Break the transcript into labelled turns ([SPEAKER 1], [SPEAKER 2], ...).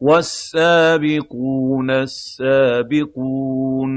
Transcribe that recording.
[SPEAKER 1] وَالسَّابِقُونَ السَّابِقُونَ